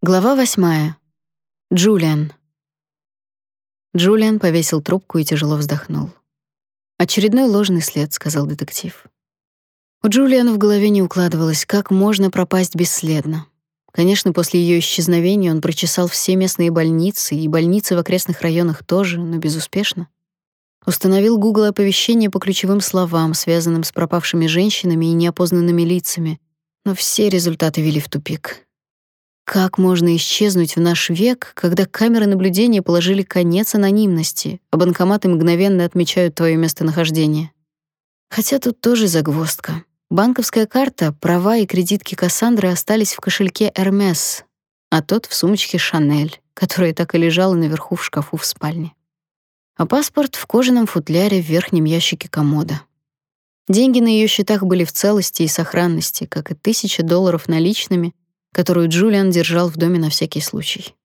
Глава восьмая. Джулиан. Джулиан повесил трубку и тяжело вздохнул. Очередной ложный след, сказал детектив. У Джулиана в голове не укладывалось, как можно пропасть бесследно. Конечно, после ее исчезновения он прочесал все местные больницы и больницы в окрестных районах тоже, но безуспешно. Установил Google оповещения по ключевым словам, связанным с пропавшими женщинами и неопознанными лицами, но все результаты вели в тупик. Как можно исчезнуть в наш век, когда камеры наблюдения положили конец анонимности, а банкоматы мгновенно отмечают твое местонахождение? Хотя тут тоже загвоздка. Банковская карта, права и кредитки Кассандры остались в кошельке Hermes, а тот в сумочке Chanel, которая так и лежала наверху в шкафу в спальне. А паспорт в кожаном футляре в верхнем ящике комода. Деньги на ее счетах были в целости и сохранности, как и тысяча долларов наличными — которую Джулиан держал в доме на всякий случай.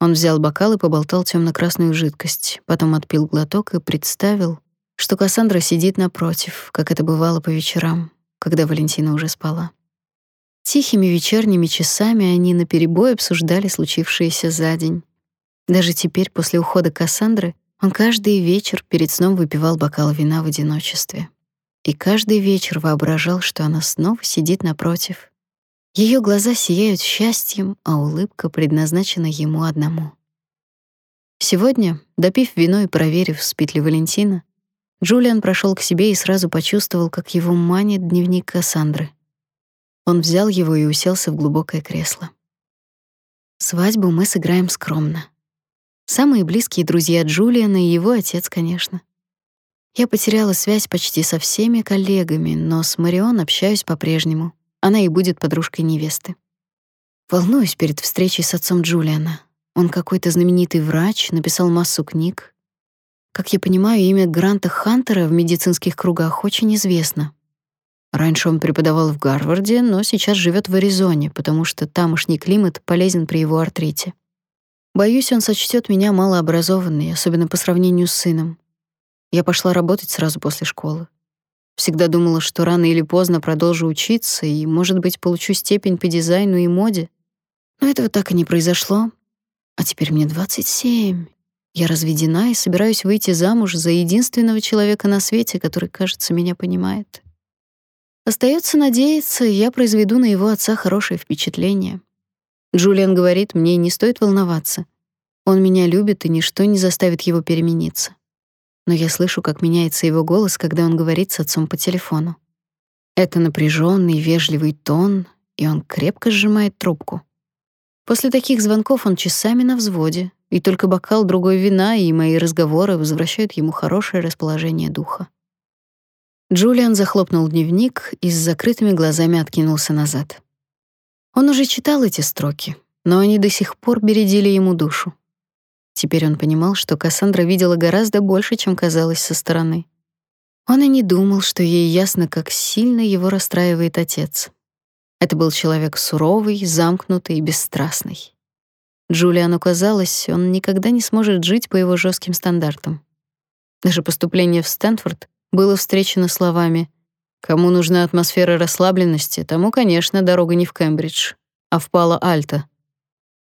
Он взял бокал и поболтал темно красную жидкость, потом отпил глоток и представил, что Кассандра сидит напротив, как это бывало по вечерам, когда Валентина уже спала. Тихими вечерними часами они наперебой обсуждали случившееся за день. Даже теперь, после ухода Кассандры, он каждый вечер перед сном выпивал бокал вина в одиночестве. И каждый вечер воображал, что она снова сидит напротив, ее глаза сияют счастьем, а улыбка предназначена ему одному. Сегодня, допив вино и проверив, спит ли Валентина, Джулиан прошел к себе и сразу почувствовал, как его манит дневник Кассандры. Он взял его и уселся в глубокое кресло. Свадьбу мы сыграем скромно. Самые близкие друзья Джулиана и его отец, конечно. Я потеряла связь почти со всеми коллегами, но с Марион общаюсь по-прежнему. Она и будет подружкой невесты. Волнуюсь перед встречей с отцом Джулиана. Он какой-то знаменитый врач, написал массу книг. Как я понимаю, имя Гранта Хантера в медицинских кругах очень известно. Раньше он преподавал в Гарварде, но сейчас живет в Аризоне, потому что тамошний климат полезен при его артрите. Боюсь, он сочтет меня малообразованной, особенно по сравнению с сыном. Я пошла работать сразу после школы. Всегда думала, что рано или поздно продолжу учиться и, может быть, получу степень по дизайну и моде. Но этого так и не произошло. А теперь мне 27. Я разведена и собираюсь выйти замуж за единственного человека на свете, который, кажется, меня понимает. Остается надеяться, я произведу на его отца хорошее впечатление. Джулиан говорит, мне не стоит волноваться. Он меня любит, и ничто не заставит его перемениться но я слышу, как меняется его голос, когда он говорит с отцом по телефону. Это напряженный, вежливый тон, и он крепко сжимает трубку. После таких звонков он часами на взводе, и только бокал другой вина и мои разговоры возвращают ему хорошее расположение духа. Джулиан захлопнул дневник и с закрытыми глазами откинулся назад. Он уже читал эти строки, но они до сих пор бередили ему душу. Теперь он понимал, что Кассандра видела гораздо больше, чем казалось со стороны. Он и не думал, что ей ясно, как сильно его расстраивает отец. Это был человек суровый, замкнутый и бесстрастный. Джулиану казалось, он никогда не сможет жить по его жестким стандартам. Даже поступление в Стэнфорд было встречено словами «Кому нужна атмосфера расслабленности, тому, конечно, дорога не в Кембридж, а в Пало-Альто».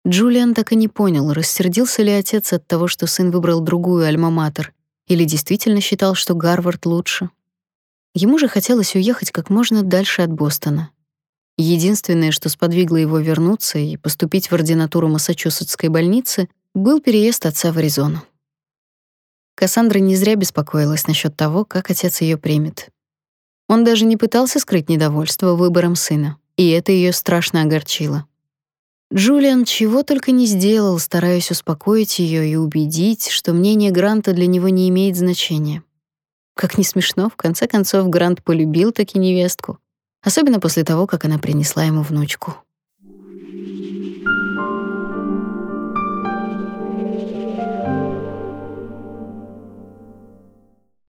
Джулиан так и не понял, рассердился ли отец от того, что сын выбрал другую альма-матер, или действительно считал, что Гарвард лучше. Ему же хотелось уехать как можно дальше от Бостона. Единственное, что сподвигло его вернуться и поступить в ординатуру Массачусетской больницы, был переезд отца в Аризону. Кассандра не зря беспокоилась насчет того, как отец ее примет. Он даже не пытался скрыть недовольство выбором сына, и это ее страшно огорчило. Джулиан чего только не сделал, стараясь успокоить ее и убедить, что мнение Гранта для него не имеет значения. Как ни смешно, в конце концов Грант полюбил таки невестку, особенно после того, как она принесла ему внучку.